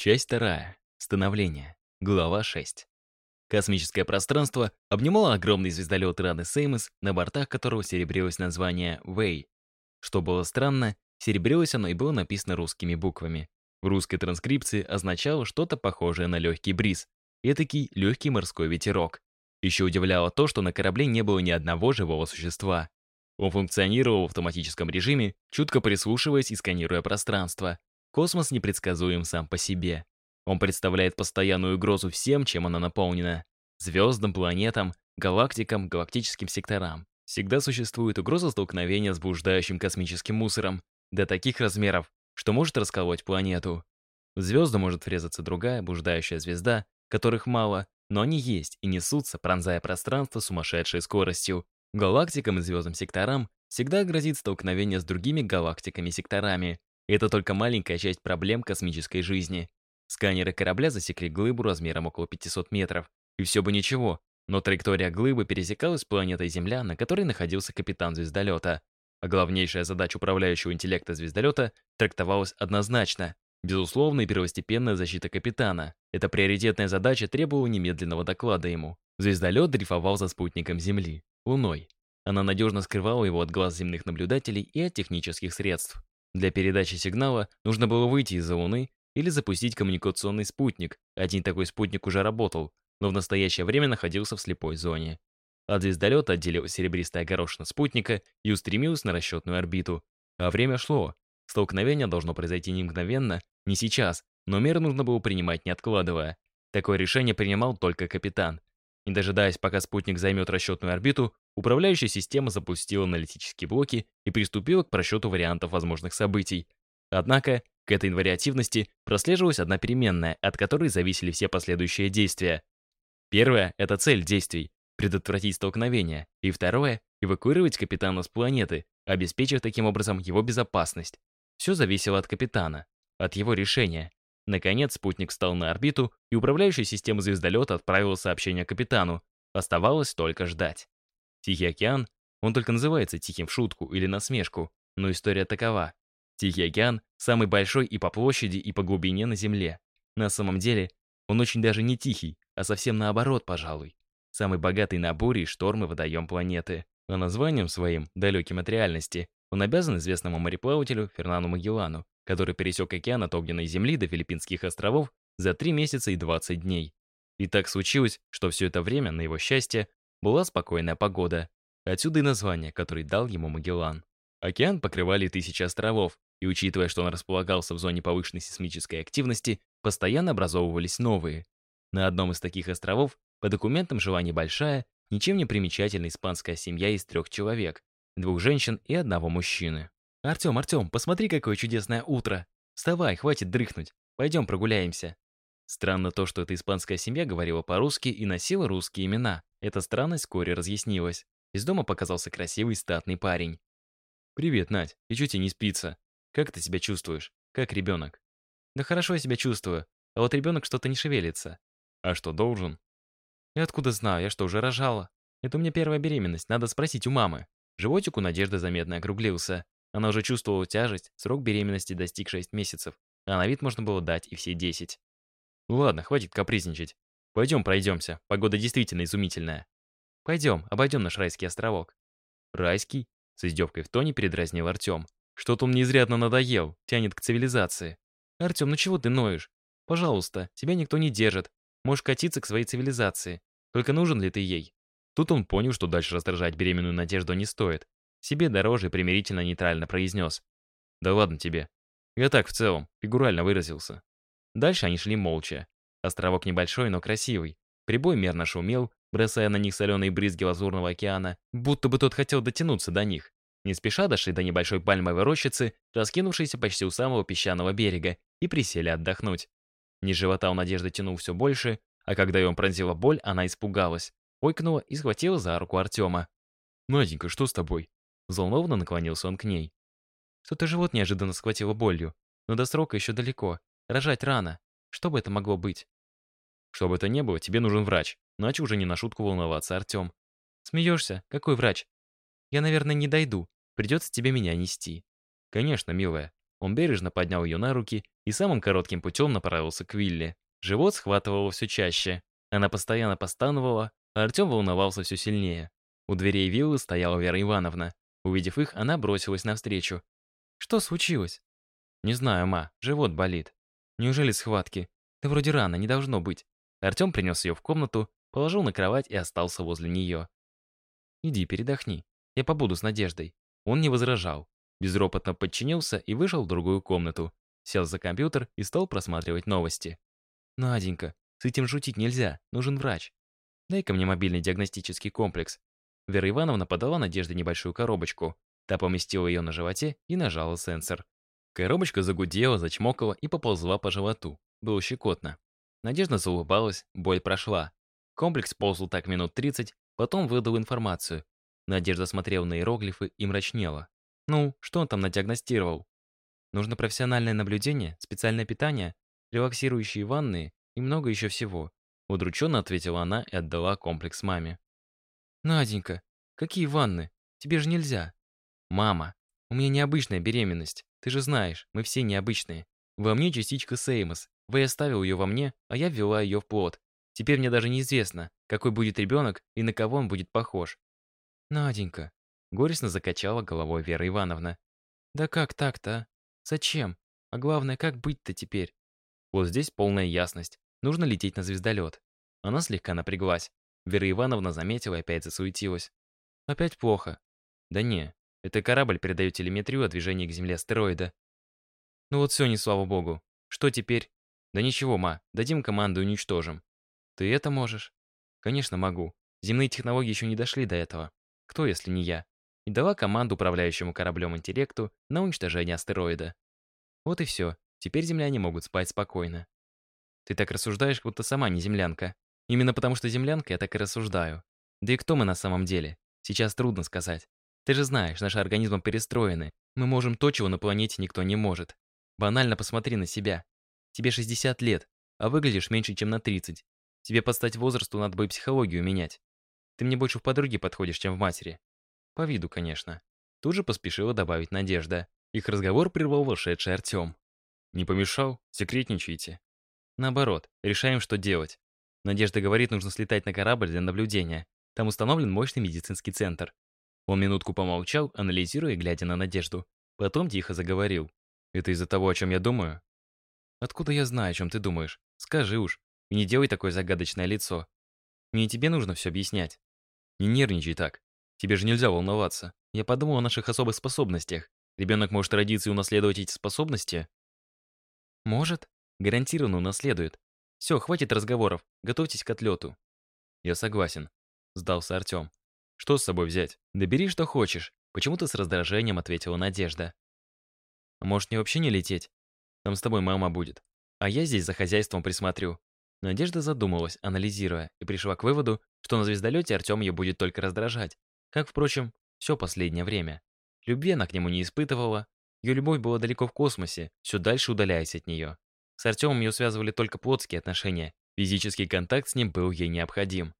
Часть вторая. Становление. Глава 6. Космическое пространство обнимало огромный звездолет Раны Сеймос, на бортах которого серебрилось название «Вэй». Что было странно, серебрилось оно и было написано русскими буквами. В русской транскрипции означало что-то похожее на легкий бриз, этакий легкий морской ветерок. Еще удивляло то, что на корабле не было ни одного живого существа. Он функционировал в автоматическом режиме, чутко прислушиваясь и сканируя пространство. Космос непредсказуем сам по себе. Он представляет постоянную угрозу всем, чем она наполнена. Звездам, планетам, галактикам, галактическим секторам. Всегда существует угроза столкновения с блуждающим космическим мусором до таких размеров, что может расколоть планету. В звезду может врезаться другая блуждающая звезда, которых мало, но они есть и несутся, пронзая пространство сумасшедшей скоростью. Галактикам и звездным секторам всегда грозит столкновение с другими галактиками и секторами. И это только маленькая часть проблем космической жизни. Сканеры корабля засекли глыбу размером около 500 метров. И все бы ничего, но траектория глыбы пересекалась с планетой Земля, на которой находился капитан звездолета. А главнейшая задача управляющего интеллекта звездолета трактовалась однозначно. Безусловная и первостепенная защита капитана. Эта приоритетная задача требовала немедленного доклада ему. Звездолет дрейфовал за спутником Земли. Луной. Она надежно скрывала его от глаз земных наблюдателей и от технических средств. Для передачи сигнала нужно было выйти из-за Луны или запустить коммуникационный спутник. Один такой спутник уже работал, но в настоящее время находился в слепой зоне. От звездолета отделилась серебристая горошина спутника и устремилась на расчетную орбиту. А время шло. Столкновение должно произойти не мгновенно, не сейчас, но меры нужно было принимать не откладывая. Такое решение принимал только капитан. Не дожидаясь, пока спутник займет расчетную орбиту, управляющая система запустила аналитические блоки и приступила к просчету вариантов возможных событий. Однако, к этой инвариативности прослеживалась одна переменная, от которой зависели все последующие действия. Первое — это цель действий — предотвратить столкновение, и второе — эвакуировать капитана с планеты, обеспечив таким образом его безопасность. Все зависело от капитана, от его решения. Наконец, спутник встал на орбиту, и управляющая система звездолета отправила сообщение капитану. Оставалось только ждать. Тихий океан, он только называется тихим в шутку или насмешку, но история такова. Тихий океан самый большой и по площади, и по глубине на Земле. На самом деле, он очень даже не тихий, а совсем наоборот, пожалуй. Самый богатый на бури и штормы водоем планеты. А названием своим, далеким от реальности, он обязан известному мореплавателю Фернану Магеллану, который пересек океан от огненной земли до Филиппинских островов за 3 месяца и 20 дней. И так случилось, что все это время, на его счастье, была спокойная погода. Отсюда и название, которое дал ему Магеллан. Океан покрывали тысячи островов, и учитывая, что он располагался в зоне повышенной сейсмической активности, постоянно образовывались новые. На одном из таких островов по документам жила небольшая, ничем не примечательная испанская семья из трех человек, двух женщин и одного мужчины. «Артем, Артем, посмотри, какое чудесное утро! Вставай, хватит дрыхнуть, пойдем прогуляемся!» Странно то, что эта испанская семья говорила по-русски и носила русские имена. Эта странность вскоре разъяснилась. Из дома показался красивый статный парень. «Привет, Надь, и что тебе не спится? Как ты себя чувствуешь? Как ребенок?» «Да хорошо я себя чувствую, а вот ребенок что-то не шевелится». «А что, должен?» «Я откуда знаю, я что, уже рожала? Это у меня первая беременность, надо спросить у мамы». Животик у Надежды заметно округлился. Она уже чувствовала тяжесть, срок беременности достиг 6 месяцев, а на вид можно было дать и все 10. Ну ладно, хватит капризничать. Пойдем пройдемся, погода действительно изумительная. Пойдем, обойдем наш райский островок. Райский? С издевкой в тоне передразнил Артем. Что-то он мне изрядно надоел, тянет к цивилизации. Артем, ну чего ты ноешь? Пожалуйста, тебя никто не держит. Можешь катиться к своей цивилизации. Только нужен ли ты ей? Тут он понял, что дальше раздражать беременную Надежду не стоит. Себе дороже примирительно нейтрально произнес. «Да ладно тебе. Я так в целом, фигурально выразился». Дальше они шли молча. Островок небольшой, но красивый. Прибой мерно шумел, бросая на них соленые брызги лазурного океана, будто бы тот хотел дотянуться до них. Не спеша дошли до небольшой пальмовой рощицы, раскинувшейся почти у самого песчаного берега, и присели отдохнуть. Низ живота у Надежды тянул все больше, а когда ее пронзила боль, она испугалась, ойкнула и схватила за руку Артема. «Наденька, что с тобой?» Взволнованно наклонился он к ней. Что-то живот неожиданно схватило болью. Но до срока еще далеко. Рожать рано. Что бы это могло быть? Что бы это ни было, тебе нужен врач. Начал уже не на шутку волноваться Артем. Смеешься? Какой врач? Я, наверное, не дойду. Придется тебе меня нести. Конечно, милая. Он бережно поднял ее на руки и самым коротким путем направился к Вилле. Живот схватывало все чаще. Она постоянно постановала, а Артем волновался все сильнее. У дверей виллы стояла Вера Ивановна. Увидев их, она бросилась навстречу. «Что случилось?» «Не знаю, ма, живот болит». «Неужели схватки?» «Да вроде рано, не должно быть». Артем принес ее в комнату, положил на кровать и остался возле нее. «Иди, передохни. Я побуду с Надеждой». Он не возражал. Безропотно подчинился и вышел в другую комнату. Сел за компьютер и стал просматривать новости. «Наденька, с этим шутить нельзя, нужен врач. Дай-ка мне мобильный диагностический комплекс». Вера Ивановна подала Надежде небольшую коробочку. Та поместила ее на животе и нажала сенсор. Коробочка загудела, зачмокала и поползла по животу. Было щекотно. Надежда заулыбалась, боль прошла. Комплекс ползал так минут 30, потом выдал информацию. Надежда смотрела на иероглифы и мрачнела. Ну, что он там надиагностировал? Нужно профессиональное наблюдение, специальное питание, релаксирующие ванны и много еще всего. Удрученно ответила она и отдала комплекс маме. «Наденька, какие ванны? Тебе же нельзя». «Мама, у меня необычная беременность. Ты же знаешь, мы все необычные. Во мне частичка Сеймос. Вы оставил ее во мне, а я ввела ее в плод. Теперь мне даже неизвестно, какой будет ребенок и на кого он будет похож». «Наденька», — горестно закачала головой Вера Ивановна. «Да как так-то, а? Зачем? А главное, как быть-то теперь?» Вот здесь полная ясность. Нужно лететь на звездолет. Она слегка напряглась. Вера Ивановна заметила и опять засуетилась. Опять плохо. Да не, это корабль передает телеметрию о движении к Земле астероида. Ну вот все, не слава богу. Что теперь? Да ничего, ма, дадим команду и уничтожим. Ты это можешь? Конечно, могу. Земные технологии еще не дошли до этого. Кто, если не я? И дала команду управляющему кораблем интеллекту на уничтожение астероида. Вот и все. Теперь земляне могут спать спокойно. Ты так рассуждаешь, будто сама не землянка. Именно потому что землянка, я так и рассуждаю. Да и кто мы на самом деле? Сейчас трудно сказать. Ты же знаешь, наши организмы перестроены. Мы можем то, чего на планете никто не может. Банально посмотри на себя. Тебе 60 лет, а выглядишь меньше, чем на 30. Тебе подстать возрасту надо бы и психологию менять. Ты мне больше в подруге подходишь, чем в матери. По виду, конечно. Тут же поспешила добавить Надежда. Их разговор прервал вошедший Артем. Не помешал? Секретничайте. Наоборот, решаем, что делать. Надежда говорит, нужно слетать на корабль для наблюдения. Там установлен мощный медицинский центр. Он минутку помолчал, анализируя и глядя на Надежду. Потом тихо заговорил. «Это из-за того, о чем я думаю?» «Откуда я знаю, о чем ты думаешь? Скажи уж. И не делай такое загадочное лицо. Мне и тебе нужно все объяснять. Не нервничай так. Тебе же нельзя волноваться. Я подумал о наших особых способностях. Ребенок может родиться и унаследовать эти способности, может, гарантированно унаследует. Все, хватит разговоров, готовьтесь к отлету. Я согласен, сдался Артем. Что с собой взять? Да бери, что хочешь. Почему-то с раздражением ответила Надежда. А может, мне вообще не лететь? Там с тобой мама будет. А я здесь за хозяйством присмотрю. Надежда задумалась, анализируя, и пришла к выводу, что на звездолете Артем ее будет только раздражать. Как, впрочем, все последнее время. Любви она к нему не испытывала, ее любовь была далеко в космосе, все дальше удаляясь от нее. С Артемом ее связывали только плотские отношения, физический контакт с ним был ей необходим.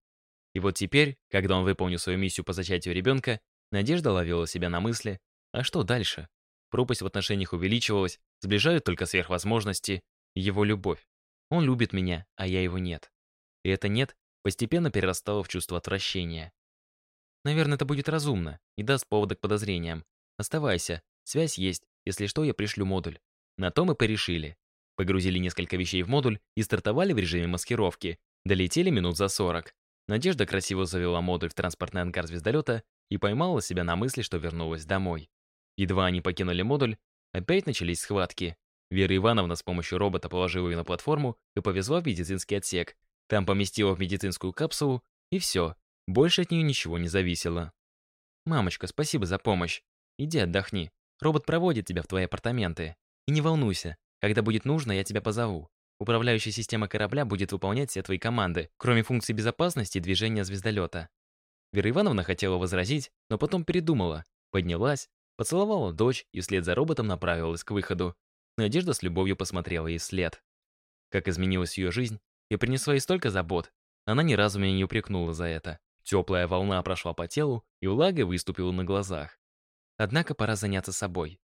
И вот теперь, когда он выполнил свою миссию по зачатию ребенка, Надежда ловила себя на мысли, а что дальше? Пропасть в отношениях увеличивалась, сближают только сверхвозможности, его любовь. Он любит меня, а я его нет. И это «нет» постепенно перерастало в чувство отвращения. Наверное, это будет разумно и даст повода к подозрениям. Оставайся, Связь есть, если что, я пришлю модуль. На то мы порешили. Погрузили несколько вещей в модуль и стартовали в режиме маскировки. Долетели минут за 40. Надежда красиво завела модуль в транспортный ангар звездолета и поймала себя на мысли, что вернулась домой. Едва они покинули модуль, опять начались схватки. Вера Ивановна с помощью робота положила ее на платформу и повезла в медицинский отсек. Там поместила в медицинскую капсулу, и все. Больше от нее ничего не зависело. «Мамочка, спасибо за помощь. Иди отдохни. Робот проводит тебя в твои апартаменты. И не волнуйся, когда будет нужно, я тебя позову. Управляющая система корабля будет выполнять все твои команды, кроме функций безопасности и движения звездолета. Вера Ивановна хотела возразить, но потом передумала, поднялась, поцеловала дочь и вслед за роботом направилась к выходу. Надежда с любовью посмотрела ей вслед. Как изменилась ее жизнь, и принесла ей столько забот. Она ни разу меня не упрекнула за это. Теплая волна прошла по телу, и влагой выступила на глазах. Однако пора заняться собой.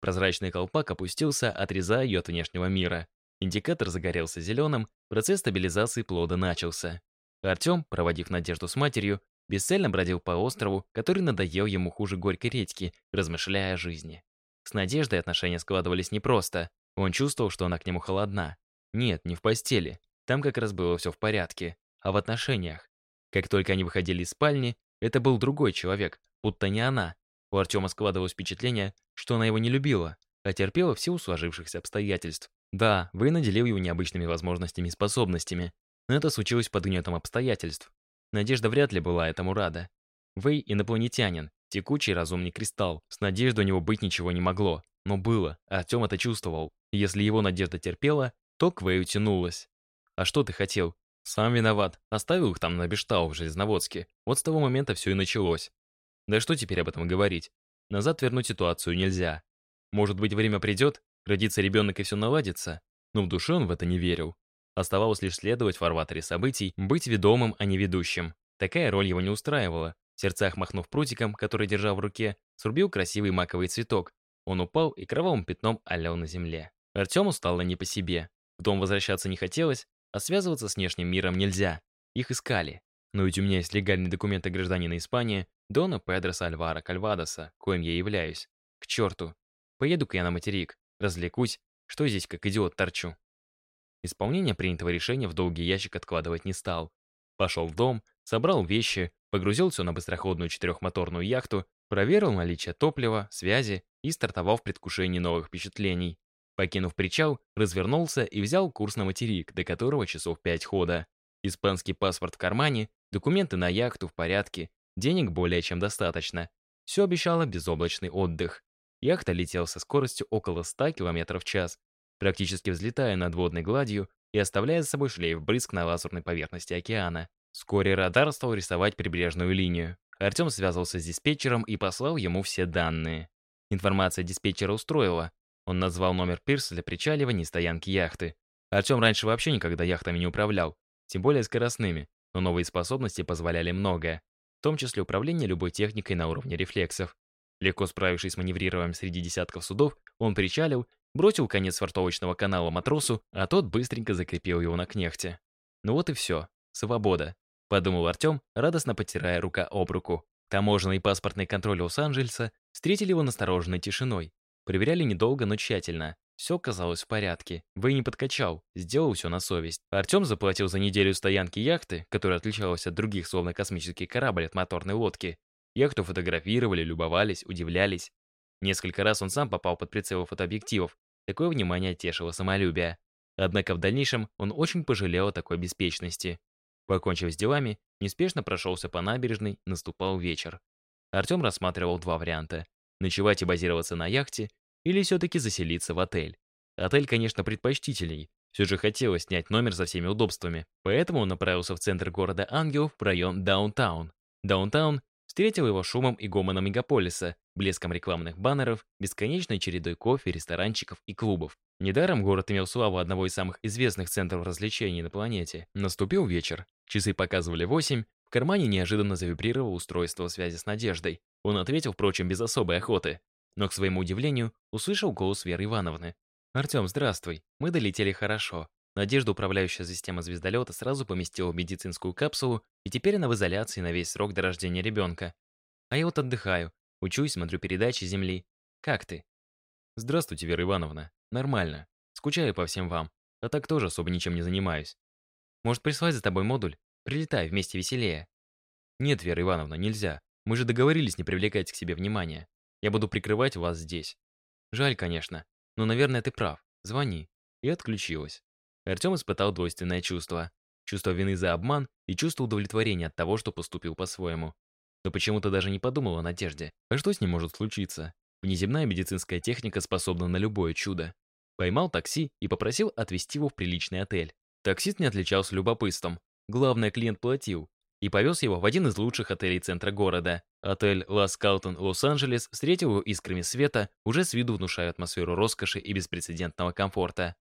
Прозрачный колпак опустился, отрезая ее от внешнего мира. Индикатор загорелся зеленым, процесс стабилизации плода начался. Артем, проводив Надежду с матерью, бесцельно бродил по острову, который надоел ему хуже горькой редьки, размышляя о жизни. С Надеждой отношения складывались непросто. Он чувствовал, что она к нему холодна. Нет, не в постели. Там как раз было все в порядке. А в отношениях. Как только они выходили из спальни, это был другой человек, будто не она. У Артема складывалось впечатление, что она его не любила, а терпела в силу сложившихся обстоятельств. Да, вы наделил его необычными возможностями и способностями, но это случилось под гнетом обстоятельств. Надежда вряд ли была этому рада. Вэй — инопланетянин, текучий разумный кристалл. С надеждой у него быть ничего не могло. Но было, Артем это чувствовал. если его надежда терпела, то к Вэю тянулась. «А что ты хотел?» «Сам виноват. Оставил их там на Бештау в Железноводске. Вот с того момента все и началось. Да что теперь об этом говорить? Назад вернуть ситуацию нельзя. Может быть, время придет, родится ребенок и все наладится? Но в душе он в это не верил. Оставалось лишь следовать в фарватере событий, быть ведомым, а не ведущим. Такая роль его не устраивала. В сердцах махнув прутиком, который держал в руке, срубил красивый маковый цветок. Он упал и кровавым пятном олял на земле. Артему стало не по себе. В дом возвращаться не хотелось, а связываться с внешним миром нельзя. Их искали. Но ведь у меня есть легальные документы гражданина Испании, Дона Педроса Альвара Кальвадоса, коим я являюсь. К черту. Поеду-ка я на материк, развлекусь, что здесь как идиот торчу. Исполнение принятого решения в долгий ящик откладывать не стал. Пошел в дом, собрал вещи, погрузил все на быстроходную четырехмоторную яхту, проверил наличие топлива, связи и стартовал в предвкушении новых впечатлений. Покинув причал, развернулся и взял курс на материк, до которого часов пять хода. Испанский паспорт в кармане, документы на яхту в порядке, денег более чем достаточно. Все обещало безоблачный отдых. Яхта летела со скоростью около 100 км в час, практически взлетая над водной гладью и оставляя за собой шлейф брызг на лазурной поверхности океана. Вскоре радар стал рисовать прибрежную линию. Артем связался с диспетчером и послал ему все данные. Информация диспетчера устроила. Он назвал номер пирса для причаливания и стоянки яхты. Артем раньше вообще никогда яхтами не управлял, тем более скоростными, но новые способности позволяли многое, в том числе управление любой техникой на уровне рефлексов. Легко справившись с маневрированием среди десятков судов, он причалил, бросил конец свартовочного канала матросу, а тот быстренько закрепил его на кнехте. Ну вот и все. Свобода. Подумал Артем, радостно потирая рука об руку. Таможенный и паспортный контроль Лос-Анджелеса встретили его настороженной тишиной. Проверяли недолго, но тщательно. Все казалось в порядке. Вэй не подкачал, сделал все на совесть. Артем заплатил за неделю стоянки яхты, которая отличалась от других, словно космический корабль от моторной лодки. Яхту фотографировали, любовались, удивлялись. Несколько раз он сам попал под прицелы фотообъективов. Такое внимание тешило самолюбие. Однако в дальнейшем он очень пожалел о такой беспечности. Покончив с делами, неспешно прошелся по набережной, наступал вечер. Артем рассматривал два варианта ночевать и базироваться на яхте, или все-таки заселиться в отель. Отель, конечно, предпочтительней, все же хотелось снять номер со всеми удобствами, поэтому он направился в центр города Ангелов, в район Даунтаун. Даунтаун встретил его шумом и гомоном мегаполиса, блеском рекламных баннеров, бесконечной чередой кофе, ресторанчиков и клубов. Недаром город имел славу одного из самых известных центров развлечений на планете. Наступил вечер. Часы показывали восемь, в кармане неожиданно завибрировало устройство связи с Надеждой. Он ответил, впрочем, без особой охоты. Но, к своему удивлению, услышал голос Веры Ивановны. «Артем, здравствуй. Мы долетели хорошо. Надежда, управляющая система звездолета, сразу поместила в медицинскую капсулу, и теперь она в изоляции на весь срок до рождения ребенка. А я вот отдыхаю, учусь, смотрю передачи Земли. Как ты?» «Здравствуйте, Вера Ивановна. Нормально. Скучаю по всем вам. А так тоже особо ничем не занимаюсь. Может, прислать за тобой модуль? Прилетай, вместе веселее». «Нет, Вера Ивановна, нельзя. Мы же договорились не привлекать к себе внимания. Я буду прикрывать вас здесь». «Жаль, конечно. Но, наверное, ты прав. Звони». И отключилась. Артем испытал двойственное чувство. Чувство вины за обман и чувство удовлетворения от того, что поступил по-своему. Но почему-то даже не подумал о надежде. А что с ним может случиться? Внеземная медицинская техника способна на любое чудо. Поймал такси и попросил отвезти его в приличный отель. Таксист не отличался любопытством. Главное, клиент платил. И повез его в один из лучших отелей центра города. Отель Лас Калтон Лос-Анджелес встретил его искрами света, уже с виду внушая атмосферу роскоши и беспрецедентного комфорта.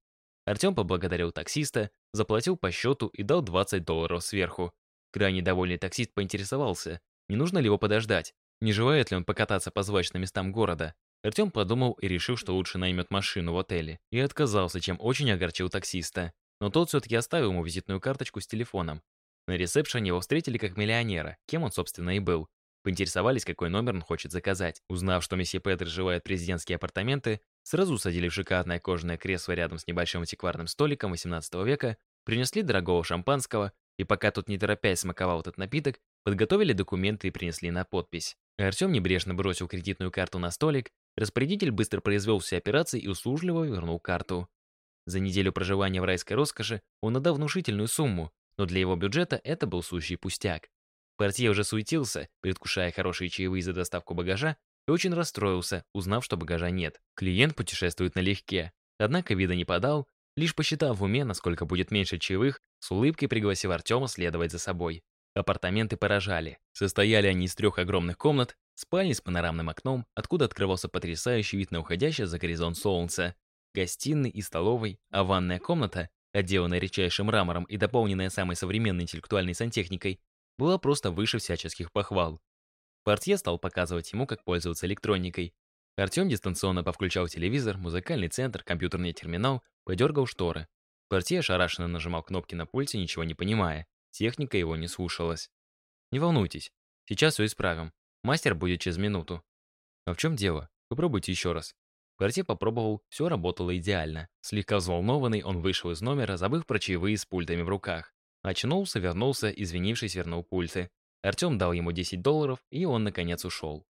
Артем поблагодарил таксиста, заплатил по счету и дал 20 долларов сверху. Крайне довольный таксист поинтересовался, не нужно ли его подождать, не желает ли он покататься по звачным местам города. Артем подумал и решил, что лучше наймет машину в отеле, и отказался, чем очень огорчил таксиста. Но тот все-таки оставил ему визитную карточку с телефоном. На ресепшене его встретили как миллионера, кем он, собственно, и был. Поинтересовались, какой номер он хочет заказать. Узнав, что месье Петр желает президентские апартаменты, сразу усадили в шикарное кожаное кресло рядом с небольшим антикварным столиком 18 века, принесли дорогого шампанского, и пока тот не торопясь смаковал этот напиток, подготовили документы и принесли на подпись. Артем небрежно бросил кредитную карту на столик, распорядитель быстро произвел все операции и услужливо вернул карту. За неделю проживания в райской роскоши он отдал внушительную сумму, но для его бюджета это был сущий пустяк. Портье уже суетился, предвкушая хорошие чаевые за доставку багажа, и очень расстроился, узнав, что багажа нет. Клиент путешествует налегке. Однако вида не подал, лишь посчитав в уме, насколько будет меньше чаевых, с улыбкой пригласив Артема следовать за собой. Апартаменты поражали. Состояли они из трех огромных комнат, спальни с панорамным окном, откуда открывался потрясающий вид на уходящее за горизонт солнца, гостиной и столовой, а ванная комната, отделанная редчайшим мрамором и дополненная самой современной интеллектуальной сантехникой, была просто выше всяческих похвал. Портье стал показывать ему, как пользоваться электроникой. Артем дистанционно повключал телевизор, музыкальный центр, компьютерный терминал, подергал шторы. Портье ошарашенно нажимал кнопки на пульте, ничего не понимая. Техника его не слушалась. «Не волнуйтесь, сейчас все исправим. Мастер будет через минуту». «А в чем дело? Попробуйте еще раз». Портье попробовал, все работало идеально. Слегка взволнованный, он вышел из номера, забыв про чаевые с пультами в руках. Очнулся, вернулся, извинившись, вернул пульты. Артем дал ему 10 долларов, и он, наконец, ушел.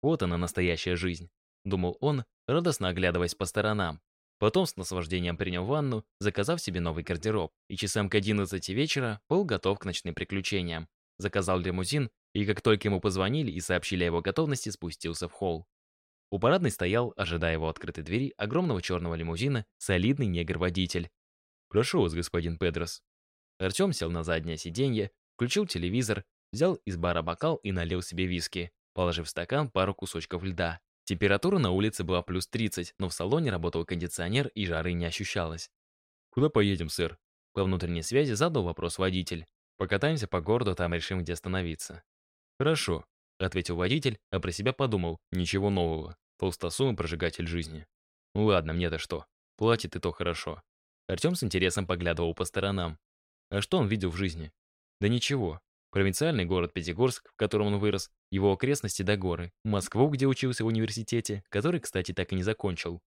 Вот она, настоящая жизнь. Думал он, радостно оглядываясь по сторонам. Потом с наслаждением принял ванну, заказав себе новый гардероб, и часам к 11 вечера был готов к ночным приключениям. Заказал лимузин, и как только ему позвонили и сообщили о его готовности, спустился в холл. У парадной стоял, ожидая его открытой двери, огромного черного лимузина, солидный негр-водитель. «Прошу вас, господин Педрос». Артем сел на заднее сиденье, включил телевизор, взял из бара бокал и налил себе виски, положив в стакан пару кусочков льда. Температура на улице была плюс 30, но в салоне работал кондиционер и жары не ощущалось. «Куда поедем, сэр?» По внутренней связи задал вопрос водитель. «Покатаемся по городу, там решим, где остановиться». «Хорошо», — ответил водитель, а про себя подумал. «Ничего нового. Толстосум и прожигатель жизни». «Ну ладно, мне-то что. Платит и то хорошо». Артем с интересом поглядывал по сторонам. А что он видел в жизни? Да ничего. Провинциальный город Пятигорск, в котором он вырос, его окрестности до горы, Москву, где учился в университете, который, кстати, так и не закончил.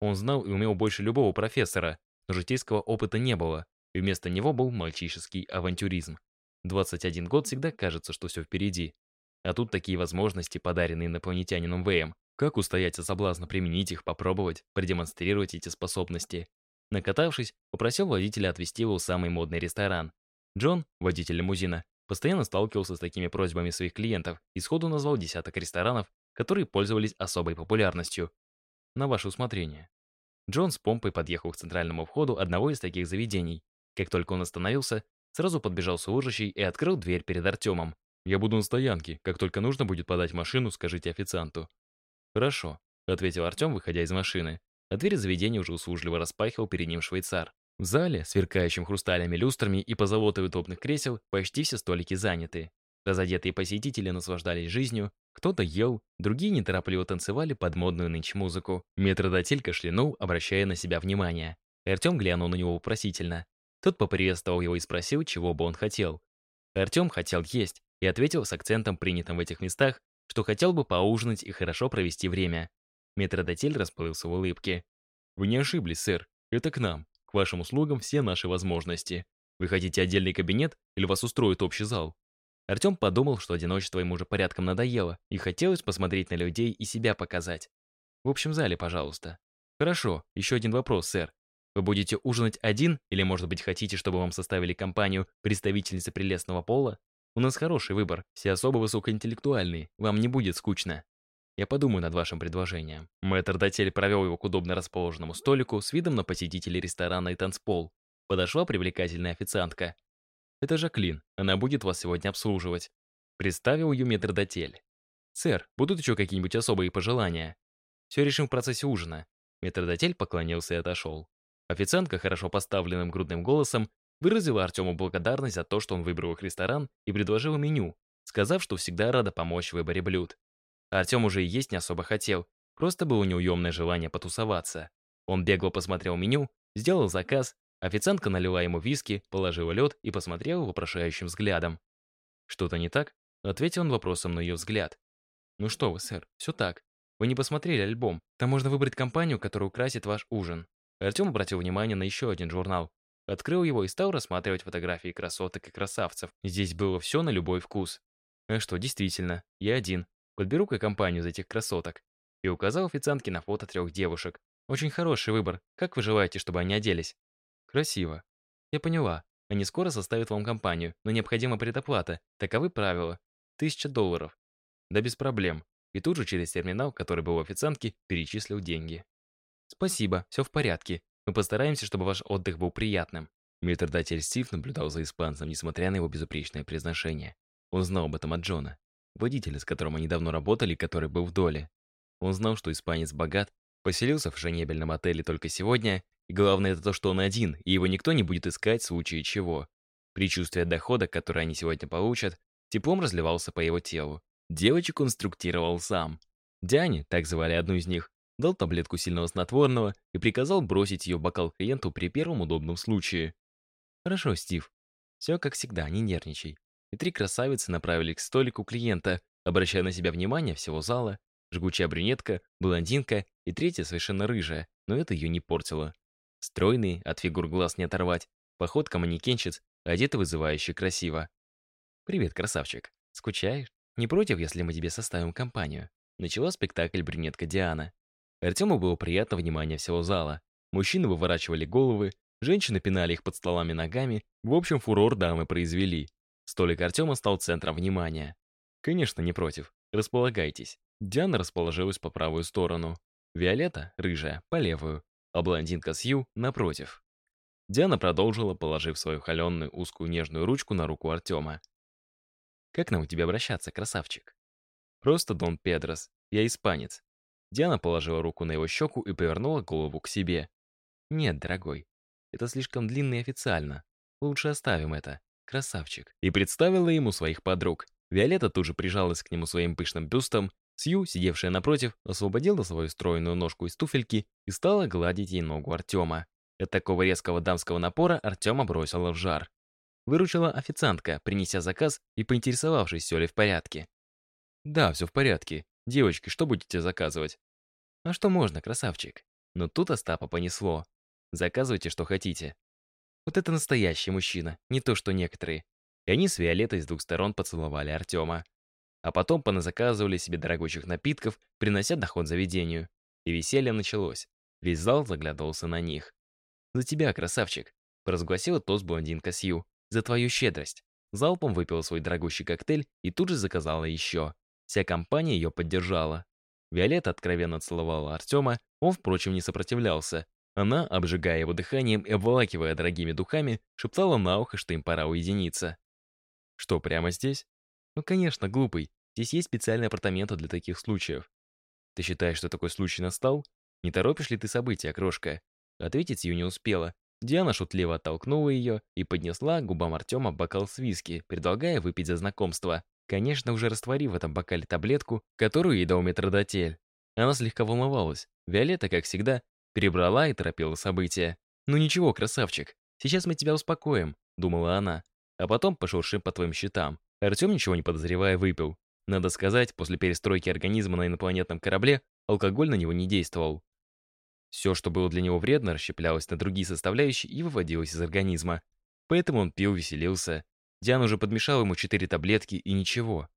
Он знал и умел больше любого профессора, но житейского опыта не было, и вместо него был мальчишеский авантюризм. 21 год всегда кажется, что все впереди. А тут такие возможности, подаренные инопланетянином ВМ. Как устоять от соблазна применить их, попробовать, продемонстрировать эти способности? Накатавшись, попросил водителя отвезти его в самый модный ресторан. Джон, водитель лимузина, Постоянно сталкивался с такими просьбами своих клиентов и сходу назвал десяток ресторанов, которые пользовались особой популярностью. На ваше усмотрение. Джон с помпой подъехал к центральному входу одного из таких заведений. Как только он остановился, сразу подбежал служащий и открыл дверь перед Артемом. «Я буду на стоянке. Как только нужно будет подать машину, скажите официанту». «Хорошо», — ответил Артем, выходя из машины. А дверь заведения уже услужливо распахивал перед ним швейцар. В зале, сверкающим хрустальными люстрами и позолотой удобных кресел, почти все столики заняты. Разодетые посетители наслаждались жизнью, кто-то ел, другие неторопливо танцевали под модную нынче музыку. Метродотель кашлянул, обращая на себя внимание. Артем глянул на него вопросительно. Тот поприветствовал его и спросил, чего бы он хотел. Артем хотел есть и ответил с акцентом, принятым в этих местах, что хотел бы поужинать и хорошо провести время. Метродотель расплылся в улыбке. «Вы не ошиблись, сэр. Это к нам. К вашим услугам все наши возможности. Вы хотите отдельный кабинет или вас устроит общий зал? Артем подумал, что одиночество ему уже порядком надоело, и хотелось посмотреть на людей и себя показать. В общем зале, пожалуйста. Хорошо, еще один вопрос, сэр. Вы будете ужинать один, или, может быть, хотите, чтобы вам составили компанию представительницы прелестного пола? У нас хороший выбор, все особо высокоинтеллектуальные, вам не будет скучно. Я подумаю над вашим предложением». Мэтр Дотель провел его к удобно расположенному столику с видом на посетителей ресторана и танцпол. Подошла привлекательная официантка. «Это Жаклин, она будет вас сегодня обслуживать». Представил ее метр Дотель. «Сэр, будут еще какие-нибудь особые пожелания?» «Все решим в процессе ужина». Метродотель поклонился и отошел. Официантка хорошо поставленным грудным голосом выразила Артему благодарность за то, что он выбрал их ресторан и предложила меню, сказав, что всегда рада помочь в выборе блюд. Артем уже и есть не особо хотел, Просто было неуемное желание потусоваться. Он бегло посмотрел меню, сделал заказ, официантка налила ему виски, положила лед и посмотрела вопрошающим взглядом. «Что-то не так?» — ответил он вопросом на ее взгляд. «Ну что вы, сэр, все так. Вы не посмотрели альбом. Там можно выбрать компанию, которая украсит ваш ужин». Артем обратил внимание на еще один журнал. Открыл его и стал рассматривать фотографии красоток и красавцев. Здесь было все на любой вкус. А что, действительно, я один. Подберу-ка компанию из этих красоток. И указал официантке на фото трех девушек. Очень хороший выбор. Как вы желаете, чтобы они оделись? Красиво. Я поняла. Они скоро составят вам компанию, но необходима предоплата. Таковы правила. Тысяча долларов. Да без проблем. И тут же через терминал, который был у официантки, перечислил деньги. Спасибо, все в порядке. Мы постараемся, чтобы ваш отдых был приятным. Метрдатель Стив наблюдал за испанцем, несмотря на его безупречное произношение. Он знал об этом от Джона, водителя, с которым они давно работали, который был в доле. Он знал, что испанец богат, поселился в женебельном отеле только сегодня, и главное это то, что он один, и его никто не будет искать в случае чего. Причувствие дохода, который они сегодня получат, теплом разливался по его телу. Девочек инструктировал сам. Диане, так звали одну из них, дал таблетку сильного снотворного и приказал бросить ее в бокал клиенту при первом удобном случае. «Хорошо, Стив. Все как всегда, не нервничай». И три красавицы направили к столику клиента, обращая на себя внимание всего зала. Жгучая брюнетка, блондинка и третья совершенно рыжая, но это ее не портило. Стройный, от фигур глаз не оторвать, походка манекенщиц, одета вызывающе красиво. «Привет, красавчик. Скучаешь? Не против, если мы тебе составим компанию?» Начала спектакль брюнетка Диана. Артему было приятно внимание всего зала. Мужчины выворачивали головы, женщины пинали их под столами ногами, в общем, фурор дамы произвели. Столик Артема стал центром внимания. Конечно, не против. Располагайтесь. Диана расположилась по правую сторону. Виолетта, рыжая, по левую, а блондинка Сью напротив. Диана продолжила, положив свою холеную узкую нежную ручку на руку Артема. «Как нам у тебя обращаться, красавчик?» «Просто Дон Педрос. Я испанец. Диана положила руку на его щеку и повернула голову к себе. «Нет, дорогой, это слишком длинно и официально. Лучше оставим это. Красавчик». И представила ему своих подруг. Виолетта тут же прижалась к нему своим пышным бюстом. Сью, сидевшая напротив, освободила свою стройную ножку из туфельки и стала гладить ей ногу Артема. От такого резкого дамского напора Артема бросила в жар. Выручила официантка, принеся заказ и поинтересовавшись, все ли в порядке. «Да, все в порядке. «Девочки, что будете заказывать?» «А что можно, красавчик?» Но тут Остапа понесло. «Заказывайте, что хотите». Вот это настоящий мужчина, не то что некоторые. И они с Виолеттой с двух сторон поцеловали Артема. А потом поназаказывали себе дорогущих напитков, принося доход заведению. И веселье началось. Весь зал заглядывался на них. «За тебя, красавчик!» — поразгласила тост блондинка Сью. «За твою щедрость!» Залпом выпила свой дорогущий коктейль и тут же заказала еще. Вся компания ее поддержала. Виолетта откровенно целовала Артема, он, впрочем, не сопротивлялся. Она, обжигая его дыханием и обволакивая дорогими духами, шептала на ухо, что им пора уединиться. «Что, прямо здесь?» «Ну, конечно, глупый. Здесь есть специальные апартаменты для таких случаев». «Ты считаешь, что такой случай настал? Не торопишь ли ты события, крошка?» Ответить Ю не успела. Диана шутливо оттолкнула ее и поднесла к губам Артема бокал с виски, предлагая выпить за знакомство. Конечно, уже растворив в этом бокале таблетку, которую ей дал метродотель. Она слегка волновалась. Виолетта, как всегда, перебрала и торопила события. «Ну ничего, красавчик, сейчас мы тебя успокоим», — думала она. «А потом пошуршим по твоим счетам». Артем, ничего не подозревая, выпил. Надо сказать, после перестройки организма на инопланетном корабле алкоголь на него не действовал. Все, что было для него вредно, расщеплялось на другие составляющие и выводилось из организма. Поэтому он пил, веселился, Диана уже подмешала ему четыре таблетки и ничего.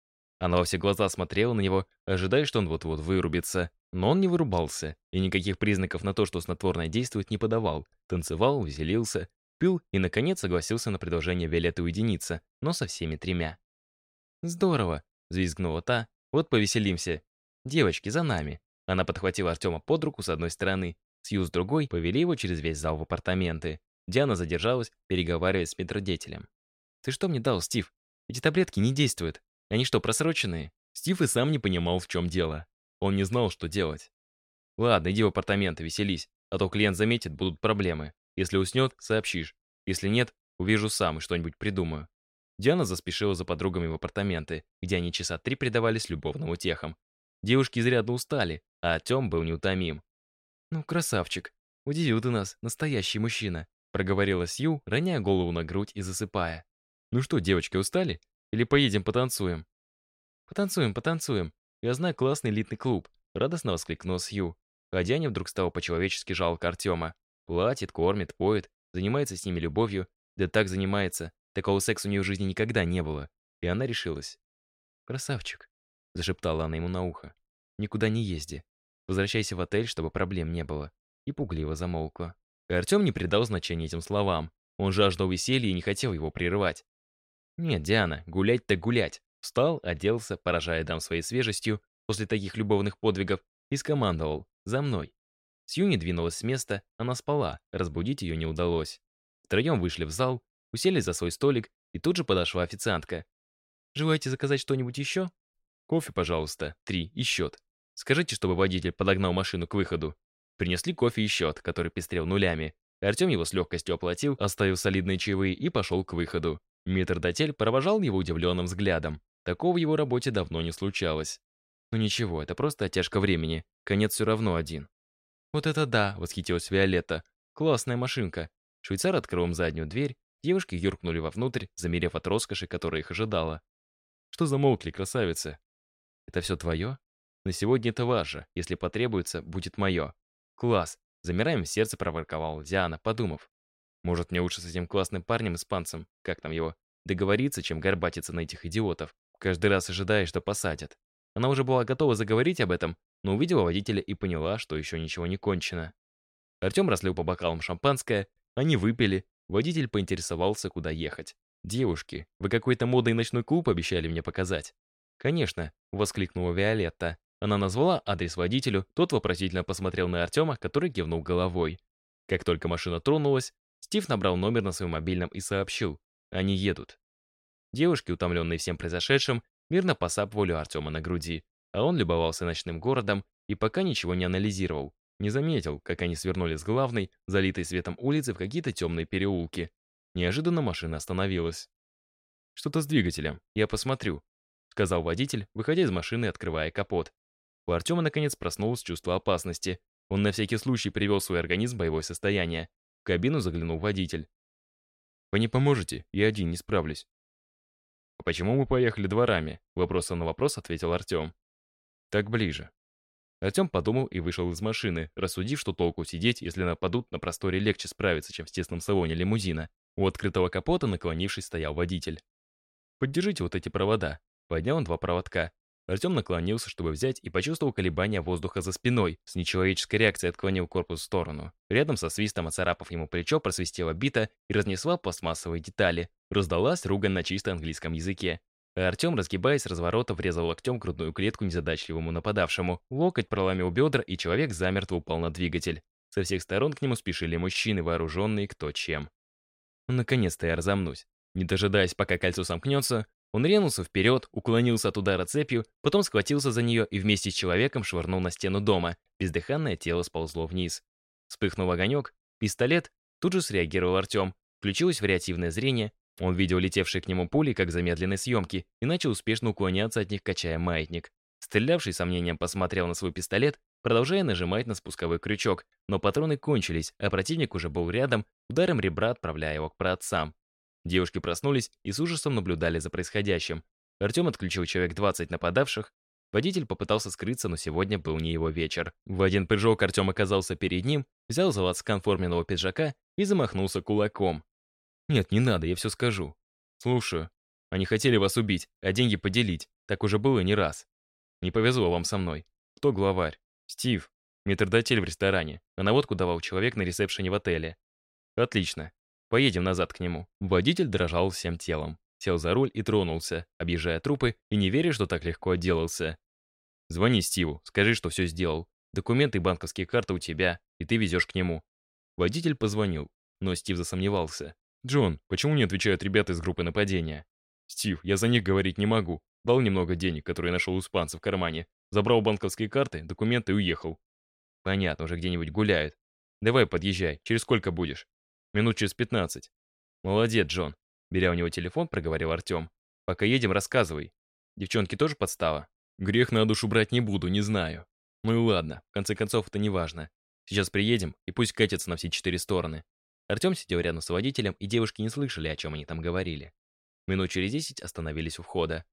Она во все глаза смотрела на него, ожидая, что он вот-вот вырубится. Но он не вырубался, и никаких признаков на то, что снотворное действует, не подавал. Танцевал, веселился, пил и, наконец, согласился на предложение Виолетты уединиться, но со всеми тремя. «Здорово!» — взвизгнула та. «Вот повеселимся. Девочки, за нами!» Она подхватила Артема под руку с одной стороны, Сью с другой повели его через весь зал в апартаменты. Диана задержалась, переговаривая с метродетелем. «Ты что мне дал, Стив? Эти таблетки не действуют. Они что, просроченные?» Стив и сам не понимал, в чем дело. Он не знал, что делать. «Ладно, иди в апартаменты, веселись, а то клиент заметит, будут проблемы. Если уснет, сообщишь. Если нет, увижу сам и что-нибудь придумаю». Диана заспешила за подругами в апартаменты, где они часа три предавались любовным утехам. Девушки изрядно устали, а Артем был неутомим. «Ну, красавчик, удивил ты нас, настоящий мужчина», проговорила Сью, роняя голову на грудь и засыпая. «Ну что, девочки, устали? Или поедем потанцуем?» «Потанцуем, потанцуем. Я знаю классный элитный клуб», радостно воскликнула Сью. А Диане вдруг стало по-человечески жалко Артема. Платит, кормит, поет, занимается с ними любовью. Да так занимается. Такого секса у нее в жизни никогда не было. И она решилась. «Красавчик», — зашептала она ему на ухо. «Никуда не езди. Возвращайся в отель, чтобы проблем не было». И пугливо замолкла. И Артем не придал значения этим словам. Он жаждал веселья и не хотел его прерывать. «Нет, Диана, гулять так гулять». Встал, оделся, поражая дам своей свежестью после таких любовных подвигов, и скомандовал «За мной». Сью двинулась с места, она спала, разбудить ее не удалось. Втроем вышли в зал, уселись за свой столик, и тут же подошла официантка. «Желаете заказать что-нибудь еще?» «Кофе, пожалуйста, три и счет. Скажите, чтобы водитель подогнал машину к выходу». Принесли кофе и счет, который пестрел нулями. Артем его с легкостью оплатил, оставив солидные чаевые и пошел к выходу. Метрдотель провожал его удивленным взглядом. Такого в его работе давно не случалось. Ну ничего, это просто оттяжка времени. Конец все равно один. «Вот это да!» — восхитилась Виолетта. «Классная машинка!» Швейцар открыл им заднюю дверь, девушки юркнули вовнутрь, замерев от роскоши, которая их ожидала. «Что замолкли, красавицы?» «Это все твое?» «На сегодня это ваше. Если потребуется, будет мое». «Класс!» — замираем в сердце проворковал Диана, подумав. «Может, мне лучше с этим классным парнем-испанцем, как там его, договориться, чем горбатиться на этих идиотов. Каждый раз ожидая, что посадят. Она уже была готова заговорить об этом, но увидела водителя и поняла, что еще ничего не кончено. Артем разлил по бокалам шампанское, они выпили, водитель поинтересовался, куда ехать. «Девушки, вы какой-то модный ночной клуб обещали мне показать?» «Конечно», — воскликнула Виолетта. Она назвала адрес водителю, тот вопросительно посмотрел на Артема, который кивнул головой. Как только машина тронулась, Стив набрал номер на своем мобильном и сообщил. Они едут. Девушки, утомленные всем произошедшим, мирно посапывали Артема на груди, а он любовался ночным городом и пока ничего не анализировал. Не заметил, как они свернули с главной, залитой светом улицы в какие-то темные переулки. Неожиданно машина остановилась. «Что-то с двигателем, я посмотрю», — сказал водитель, выходя из машины и открывая капот. У Артема наконец проснулось чувство опасности. Он на всякий случай привел свой организм в боевое состояние. В кабину заглянул водитель. «Вы не поможете, я один не справлюсь. «А почему мы поехали дворами?» Вопросом на вопрос ответил Артем. «Так ближе». Артем подумал и вышел из машины, рассудив, что толку сидеть, если нападут, на просторе легче справиться, чем в тесном салоне лимузина. У открытого капота, наклонившись, стоял водитель. «Поддержите вот эти провода». Поднял он два проводка. Артем наклонился, чтобы взять, и почувствовал колебания воздуха за спиной. С нечеловеческой реакцией отклонил корпус в сторону. Рядом со свистом, оцарапав ему плечо, просвистела бита и разнесла пластмассовые детали. Раздалась ругань на чисто английском языке. А Артем, разгибаясь, разворота врезал локтем грудную клетку незадачливому нападавшему. Локоть проломил бедра, и человек замертво упал на двигатель. Со всех сторон к нему спешили мужчины, вооруженные кто чем. Ну, наконец-то я разомнусь. Не дожидаясь, пока кольцо сомкнется, он ринулся вперед, уклонился от удара цепью, потом схватился за нее и вместе с человеком швырнул на стену дома. Бездыханное тело сползло вниз. Вспыхнул огонек, пистолет, тут же среагировал Артем. Включилось вариативное зрение, он видел летевшие к нему пули, как замедленной съемки, и начал успешно уклоняться от них, качая маятник. Стрелявший сомнением посмотрел на свой пистолет, продолжая нажимать на спусковой крючок, но патроны кончились, а противник уже был рядом, ударом ребра отправляя его к праотцам. Девушки проснулись и с ужасом наблюдали за происходящим. Артем отключил человек 20 нападавших. Водитель попытался скрыться, но сегодня был не его вечер. В один прыжок Артем оказался перед ним, взял за лацкан форменного пиджака и замахнулся кулаком. «Нет, не надо, я все скажу». «Слушаю. Они хотели вас убить, а деньги поделить. Так уже было не раз. Не повезло вам со мной. Кто главарь? Стив. Метрдотель в ресторане. А наводку давал человек на ресепшене в отеле. Отлично. Поедем назад к нему». Водитель дрожал всем телом. Сел за руль и тронулся, объезжая трупы и не веря, что так легко отделался. «Звони Стиву, скажи, что все сделал. Документы и банковские карты у тебя, и ты везешь к нему». Водитель позвонил, но Стив засомневался. «Джон, почему не отвечают ребята из группы нападения?» «Стив, я за них говорить не могу. Дал немного денег, которые нашел у испанца в кармане. Забрал банковские карты, документы и уехал». «Понятно, уже где-нибудь гуляет. Давай подъезжай, через сколько будешь?» Минут через пятнадцать. Молодец, Джон. Беря у него телефон, проговорил Артем. Пока едем, рассказывай. Девчонки тоже подстава? Грех на душу брать не буду, не знаю. Ну и ладно, в конце концов, это не важно. Сейчас приедем, и пусть катятся на все четыре стороны. Артем сидел рядом с водителем, и девушки не слышали, о чем они там говорили. Минут через десять остановились у входа.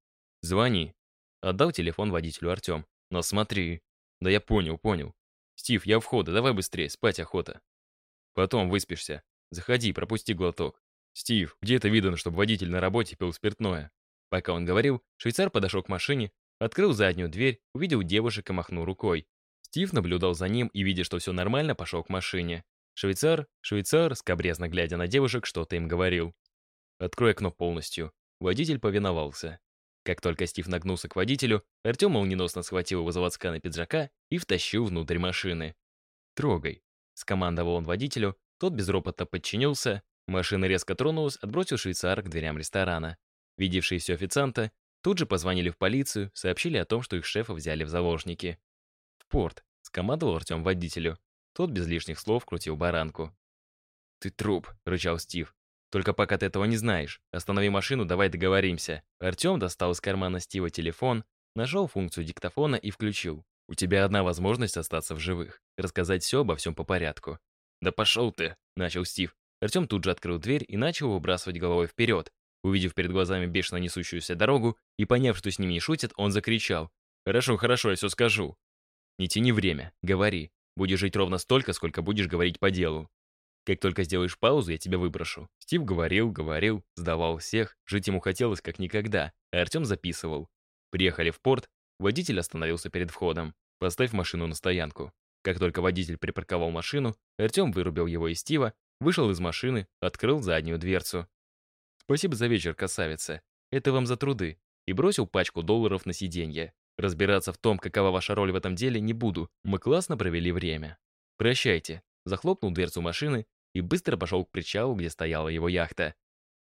«Звони». Отдал телефон водителю Артем. «Но смотри». «Да я понял, понял. Стив, я у входа, давай быстрее, спать охота». «Потом выспишься. Заходи, пропусти глоток». «Стив, где это видно, чтобы водитель на работе пил спиртное?» Пока он говорил, швейцар подошел к машине, открыл заднюю дверь, увидел девушек и махнул рукой. Стив наблюдал за ним и, видя, что все нормально, пошел к машине. Швейцар, швейцар, скобрезно глядя на девушек, что-то им говорил. «Открой окно полностью». Водитель повиновался. Как только Стив нагнулся к водителю, Артем молниеносно схватил его за лацканы пиджака и втащил внутрь машины. «Трогай», — скомандовал он водителю, тот безропотно подчинился, машина резко тронулась, отбросил швейцар к дверям ресторана. Видевшие все официанта тут же позвонили в полицию, сообщили о том, что их шефа взяли в заложники. «В порт», — скомандовал Артем водителю. Тот без лишних слов крутил баранку. «Ты труп», — рычал Стив. «Только пока ты этого не знаешь. Останови машину, давай договоримся». Артем достал из кармана Стива телефон, нашел функцию диктофона и включил. «У тебя одна возможность остаться в живых. Рассказать все обо всем по порядку». «Да пошел ты», — начал Стив. Артем тут же открыл дверь и начал выбрасывать головой вперед. Увидев перед глазами бешено несущуюся дорогу и поняв, что с ними не шутят, он закричал. «Хорошо, хорошо, я все скажу». «Не тяни время, говори. Будешь жить ровно столько, сколько будешь говорить по делу. Как только сделаешь паузу, я тебя выброшу». Стив говорил, говорил, сдавал всех, жить ему хотелось как никогда, а Артем записывал. Приехали в порт, водитель остановился перед входом. «Поставь машину на стоянку». Как только водитель припарковал машину, Артем вырубил его из Стива, вышел из машины, открыл заднюю дверцу. «Спасибо за вечер, красавица. Это вам за труды». И бросил пачку долларов на сиденье. Разбираться в том, какова ваша роль в этом деле, не буду. Мы классно провели время. Прощайте. Захлопнул дверцу машины и быстро пошел к причалу, где стояла его яхта.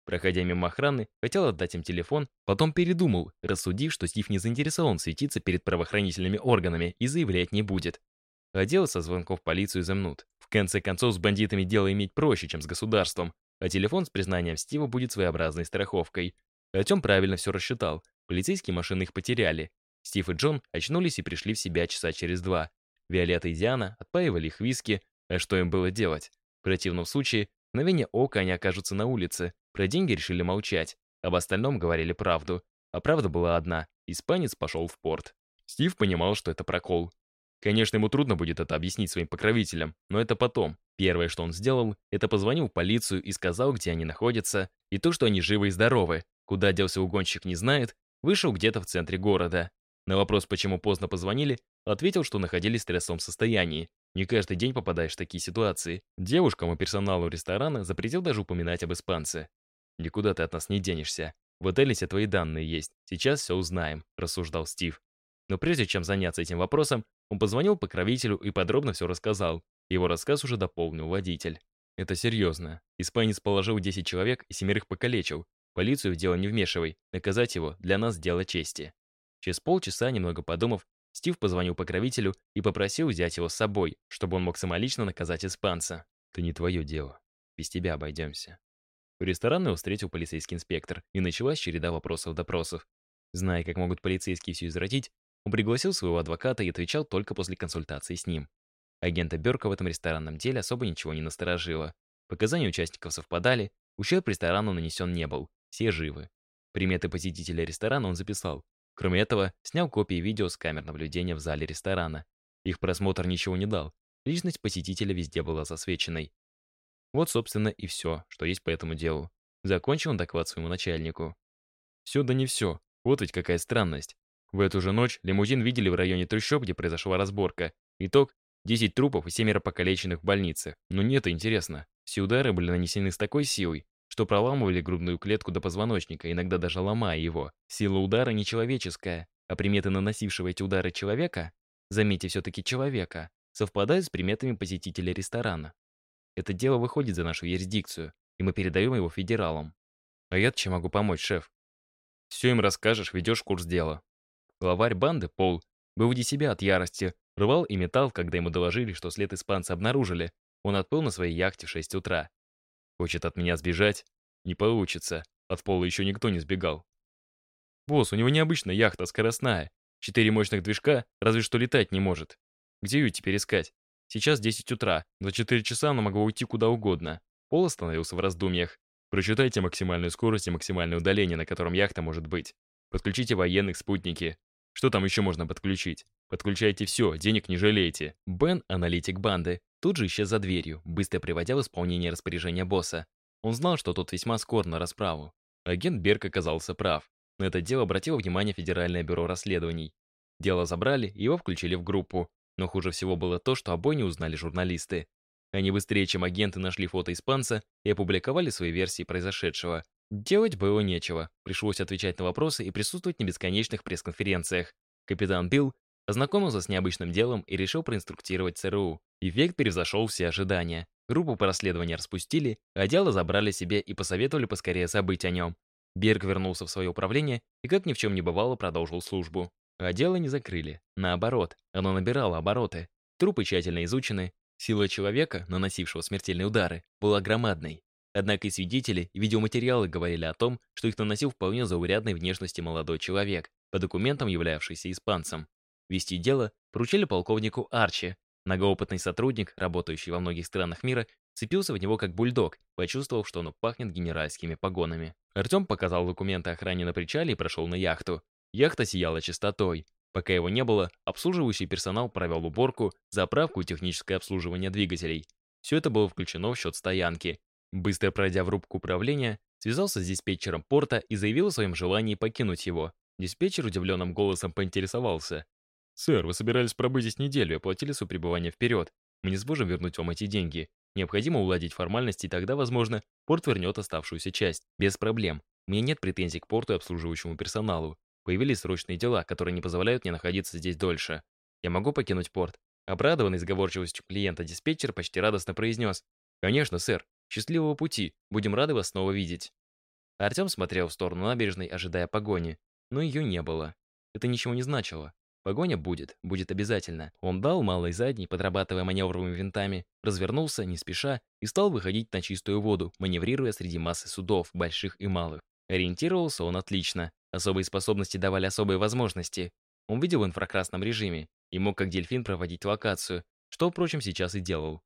Проходя мимо охраны, хотел отдать им телефон, потом передумал, рассудив, что Стив не заинтересован светиться перед правоохранительными органами и заявлять не будет. А делать со звонков в полицию замнут. В конце концов, с бандитами дело иметь проще, чем с государством, а телефон с признанием Стива будет своеобразной страховкой. Артем правильно все рассчитал. Полицейские машины их потеряли, Стив и Джон очнулись и пришли в себя часа через два. Виолетта и Диана отпаивали их виски, а что им было делать? В противном случае, мгновение ока они окажутся на улице, про деньги решили молчать, об остальном говорили правду. А правда была одна – испанец пошел в порт. Стив понимал, что это прокол. Конечно, ему трудно будет это объяснить своим покровителям, но это потом. Первое, что он сделал, это позвонил в полицию и сказал, где они находятся, и то, что они живы и здоровы. Куда делся угонщик, не знает, вышел где-то в центре города. На вопрос, почему поздно позвонили, ответил, что находились в стрессовом состоянии. Не каждый день попадаешь в такие ситуации. Девушкам и персоналу ресторана запретил даже упоминать об испанце. «Никуда ты от нас не денешься. В отеле все твои данные есть. Сейчас все узнаем», — рассуждал Стив. Но прежде чем заняться этим вопросом, он позвонил покровителю и подробно все рассказал. Его рассказ уже дополнил водитель. «Это серьезно. Испанец положил 10 человек и семерых покалечил. Полицию в дело не вмешивай. Наказать его для нас дело чести». Через полчаса, немного подумав, Стив позвонил покровителю и попросил взять его с собой, чтобы он мог самолично наказать испанца. «Это не твое дело. Без тебя обойдемся». У ресторана его встретил полицейский инспектор, и началась череда вопросов-допросов. Зная, как могут полицейские все извратить, он пригласил своего адвоката и отвечал только после консультации с ним. Агента Берка в этом ресторанном деле особо ничего не насторожило. Показания участников совпадали, ущерб ресторану нанесен не был, все живы. Приметы посетителя ресторана он записал, Кроме этого, снял копии видео с камер наблюдения в зале ресторана. Их просмотр ничего не дал. Личность посетителя везде была засвеченной. Вот, собственно, и все, что есть по этому делу. Закончил он доклад своему начальнику. Все да не все. Вот ведь какая странность. В эту же ночь лимузин видели в районе трущоб, где произошла разборка. Итог – 10 трупов и семеро покалеченных в больнице. Но не это интересно. Все удары были нанесены с такой силой, что проламывали грудную клетку до позвоночника, иногда даже ломая его. Сила удара нечеловеческая, а приметы наносившего эти удары человека, заметьте все-таки человека, совпадают с приметами посетителя ресторана. Это дело выходит за нашу юрисдикцию, и мы передаем его федералам. А я чем могу помочь, шеф? Все им расскажешь, ведешь курс дела. Главарь банды, Пол, был вне себя от ярости, рвал и металл, когда ему доложили, что след испанца обнаружили. Он отплыл на своей яхте в 6 утра. Хочет от меня сбежать? Не получится. От пола еще никто не сбегал. Босс, у него необычная яхта, скоростная. Четыре мощных движка разве что летать не может. Где ее теперь искать? Сейчас 10 утра, за 4 часа она могла уйти куда угодно. Пол остановился в раздумьях. Прочитайте максимальную скорость и максимальное удаление, на котором яхта может быть. Подключите военных, спутники. Что там еще можно подключить? Подключайте все, денег не жалейте. Бен, аналитик банды, тут же исчез за дверью, быстро приводя в исполнение распоряжения босса. Он знал, что тот весьма скор на расправу. Агент Берг оказался прав. На это дело обратило внимание Федеральное бюро расследований. Дело забрали, и его включили в группу. Но хуже всего было то, что обои не узнали журналисты. Они быстрее, чем агенты, нашли фото испанца и опубликовали свои версии произошедшего. Делать было нечего. Пришлось отвечать на вопросы и присутствовать на бесконечных пресс-конференциях. Капитан Билл ознакомился с необычным делом и решил проинструктировать ЦРУ. Эффект превзошел все ожидания. Группу по расследованию распустили, а дело забрали себе и посоветовали поскорее забыть о нем. Берг вернулся в свое управление и, как ни в чем не бывало, продолжил службу. А дело не закрыли. Наоборот, оно набирало обороты. Трупы тщательно изучены, Сила человека, наносившего смертельные удары, была громадной. Однако и свидетели, и видеоматериалы говорили о том, что их наносил вполне заурядной внешности молодой человек, по документам являвшийся испанцем. Вести дело поручили полковнику Арчи. Многоопытный сотрудник, работающий во многих странах мира, цепился в него как бульдог, почувствовав, что он пахнет генеральскими погонами. Артем показал документы охране на причале и прошел на яхту. Яхта сияла чистотой. Пока его не было, обслуживающий персонал провел уборку, заправку и техническое обслуживание двигателей. Все это было включено в счет стоянки. Быстро пройдя в рубку управления, связался с диспетчером порта и заявил о своем желании покинуть его. Диспетчер удивленным голосом поинтересовался. «Сэр, вы собирались пробыть здесь неделю и оплатили свое пребывание вперед. Мы не сможем вернуть вам эти деньги. Необходимо уладить формальности, и тогда, возможно, порт вернет оставшуюся часть. Без проблем. У меня нет претензий к порту и обслуживающему персоналу. Появились срочные дела, которые не позволяют мне находиться здесь дольше. Я могу покинуть порт?» Обрадованный сговорчивостью клиента диспетчер почти радостно произнес. «Конечно, сэр. Счастливого пути. Будем рады вас снова видеть». Артем смотрел в сторону набережной, ожидая погони. Но ее не было. Это ничего не значило. Погоня будет, будет обязательно. Он дал малый задний, подрабатывая маневровыми винтами, развернулся, не спеша, и стал выходить на чистую воду, маневрируя среди массы судов, больших и малых. Ориентировался он отлично. Особые способности давали особые возможности. Он видел в инфракрасном режиме и мог как дельфин проводить локацию, что, впрочем, сейчас и делал.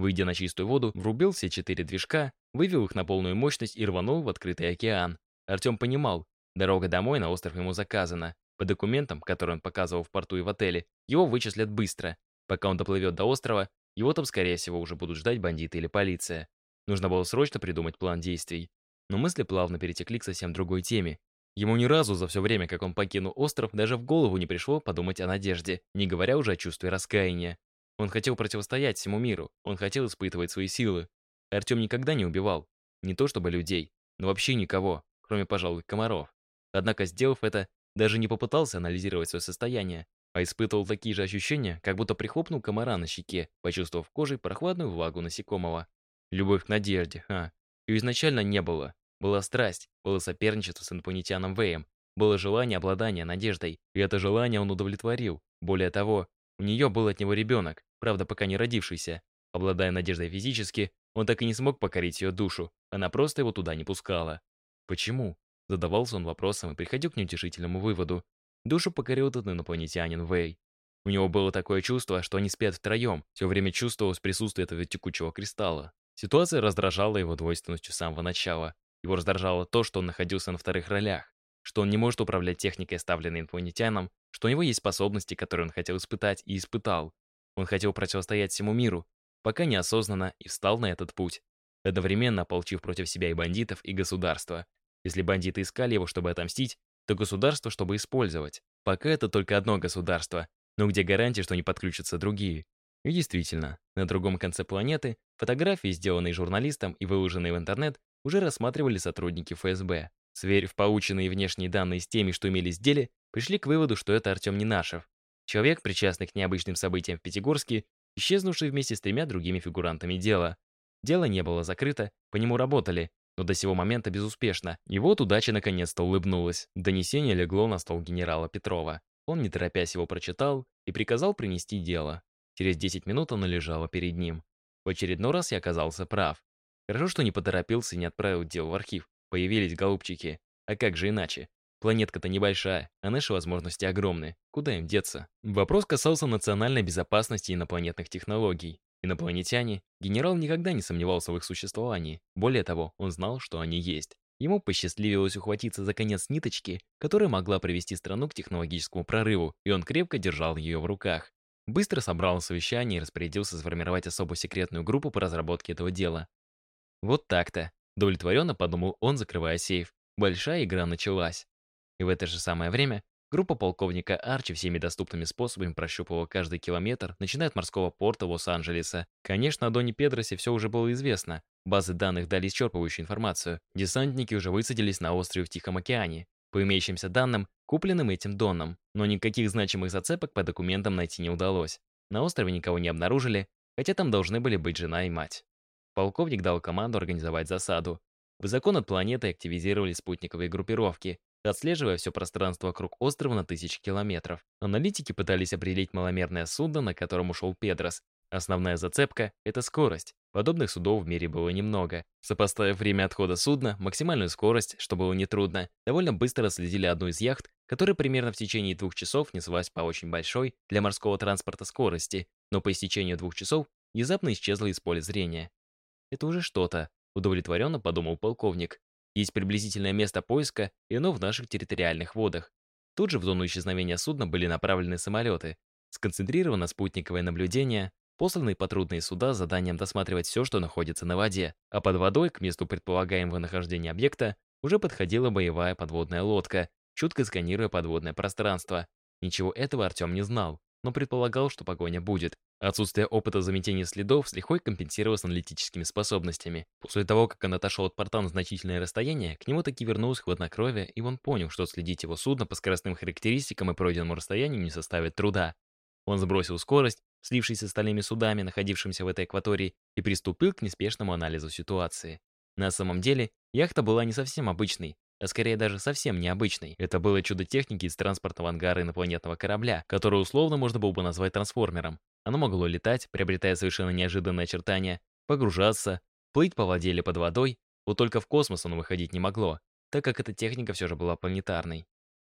Выйдя на чистую воду, врубил все четыре движка, вывел их на полную мощность и рванул в открытый океан. Артем понимал, дорога домой на остров ему заказана. По документам, которые он показывал в порту и в отеле, его вычислят быстро. Пока он доплывет до острова, его там, скорее всего, уже будут ждать бандиты или полиция. Нужно было срочно придумать план действий. Но мысли плавно перетекли к совсем другой теме, Ему ни разу за все время, как он покинул остров, даже в голову не пришло подумать о надежде, не говоря уже о чувстве раскаяния. Он хотел противостоять всему миру, он хотел испытывать свои силы. Артем никогда не убивал. Не то чтобы людей, но вообще никого, кроме, пожалуй, комаров. Однако, сделав это, даже не попытался анализировать свое состояние, а испытывал такие же ощущения, как будто прихлопнул комара на щеке, почувствовав кожей прохладную влагу насекомого. Любовь к надежде, а. Ее изначально не было. Была страсть, было соперничество с инопланетяном Вэем, было желание обладания надеждой, и это желание он удовлетворил. Более того, у нее был от него ребенок, правда, пока не родившийся. Обладая надеждой физически, он так и не смог покорить ее душу, она просто его туда не пускала. Почему? Задавался он вопросом и приходил к неутешительному выводу. Душу покорил этот инопланетянин Вэй. У него было такое чувство, что они спят втроем, все время чувствовалось присутствие этого текучего кристалла. Ситуация раздражала его двойственностью с самого начала. Его раздражало то, что он находился на вторых ролях, что он не может управлять техникой, оставленной инопланетянином, что у него есть способности, которые он хотел испытать и испытал. Он хотел противостоять всему миру, пока неосознанно и встал на этот путь, одновременно ополчив против себя и бандитов, и государства. Если бандиты искали его, чтобы отомстить, то государство, чтобы использовать. Пока это только одно государство, но где гарантия, что не подключатся другие? И действительно, на другом конце планеты фотографии, сделанные журналистом и выложенные в интернет, уже рассматривали сотрудники ФСБ. Сверив полученные внешние данные с теми, что имелись в деле, пришли к выводу, что это Артем Нинашев. Человек, причастный к необычным событиям в Пятигорске, исчезнувший вместе с тремя другими фигурантами дела. Дело не было закрыто, по нему работали, но до сего момента безуспешно. И вот удача наконец-то улыбнулась. Донесение легло на стол генерала Петрова. Он, не торопясь, его прочитал и приказал принести дело. Через 10 минут оно лежало перед ним. В очередной раз я оказался прав. Хорошо, что не поторопился и не отправил дело в архив. Появились голубчики. А как же иначе? Планетка-то небольшая, а наши возможности огромны. Куда им деться? Вопрос касался национальной безопасности инопланетных технологий. Инопланетяне, генерал никогда не сомневался в их существовании. Более того, он знал, что они есть. Ему посчастливилось ухватиться за конец ниточки, которая могла привести страну к технологическому прорыву, и он крепко держал ее в руках. Быстро собрал совещание и распорядился сформировать особо секретную группу по разработке этого дела. Вот так-то. Удовлетворенно подумал он, закрывая сейф. Большая игра началась. И в это же самое время группа полковника Арчи всеми доступными способами прощупывала каждый километр, начиная от морского порта Лос-Анджелеса. Конечно, о Доне Педросе все уже было известно. Базы данных дали исчерпывающую информацию. Десантники уже высадились на острове в Тихом океане. По имеющимся данным, купленным этим Доном. Но никаких значимых зацепок по документам найти не удалось. На острове никого не обнаружили, хотя там должны были быть жена и мать. Полковник дал команду организовать засаду. Высоко над планетой активизировали спутниковые группировки, отслеживая все пространство вокруг острова на тысячи километров. Аналитики пытались определить маломерное судно, на котором ушел Педрос. Основная зацепка — это скорость. Подобных судов в мире было немного. Сопоставив время отхода судна, максимальную скорость, что было нетрудно, довольно быстро следили одну из яхт, которая примерно в течение двух часов неслась по очень большой для морского транспорта скорости, но по истечению двух часов внезапно исчезла из поля зрения. Это уже что-то, удовлетворенно подумал полковник. Есть приблизительное место поиска, и оно в наших территориальных водах. Тут же в зону исчезновения судна были направлены самолеты. Сконцентрировано спутниковое наблюдение, посланные патрульные суда с заданием досматривать все, что находится на воде, а под водой, к месту предполагаемого нахождения объекта, уже подходила боевая подводная лодка, чутко сканируя подводное пространство. Ничего этого Артем не знал, но предполагал, что погоня будет. Отсутствие опыта заметения следов с лихвой компенсировалось аналитическими способностями. После того, как он отошел от порта на значительное расстояние, к нему таки вернулось хладнокровие, и он понял, что следить его судно по скоростным характеристикам и пройденному расстоянию не составит труда. Он сбросил скорость, слившись с остальными судами, находившимися в этой акватории, и приступил к неспешному анализу ситуации. На самом деле, яхта была не совсем обычной, а скорее даже совсем необычной. Это было чудо техники из транспортного ангара инопланетного корабля, который условно можно было бы назвать трансформером. Оно могло летать, приобретая совершенно неожиданные очертания, погружаться, плыть по воде или под водой, вот только в космос оно выходить не могло, так как эта техника все же была планетарной.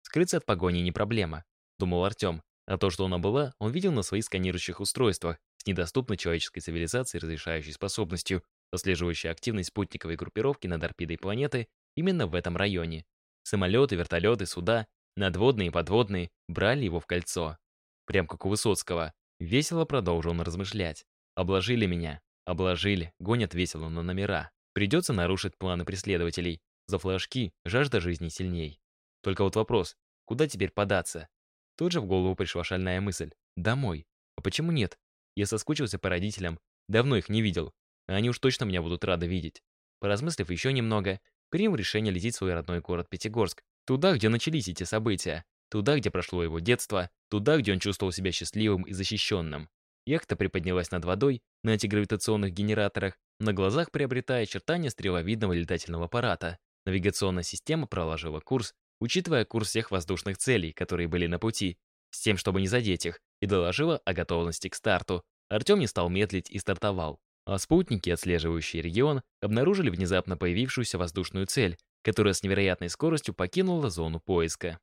Скрыться от погони не проблема, думал Артем, а то, что она была, он видел на своих сканирующих устройствах с недоступной человеческой цивилизацией разрешающей способностью, отслеживающей активность спутниковой группировки над орбитой планеты именно в этом районе. Самолеты, вертолеты, суда, надводные и подводные, брали его в кольцо. Прям как у Высоцкого. Весело продолжил он размышлять. Обложили меня. Обложили. Гонят весело на номера. Придется нарушить планы преследователей. За флажки жажда жизни сильней. Только вот вопрос, куда теперь податься? Тут же в голову пришла шальная мысль. Домой. А почему нет? Я соскучился по родителям. Давно их не видел. А они уж точно меня будут рады видеть. Поразмыслив еще немного, принял решение лететь в свой родной город Пятигорск. Туда, где начались эти события. Туда, где прошло его детство, туда, где он чувствовал себя счастливым и защищенным. Яхта приподнялась над водой на антигравитационных генераторах, на глазах приобретая очертания стреловидного летательного аппарата. Навигационная система проложила курс, учитывая курс всех воздушных целей, которые были на пути, с тем, чтобы не задеть их, и доложила о готовности к старту. Артем не стал медлить и стартовал. А спутники, отслеживающие регион, обнаружили внезапно появившуюся воздушную цель, которая с невероятной скоростью покинула зону поиска.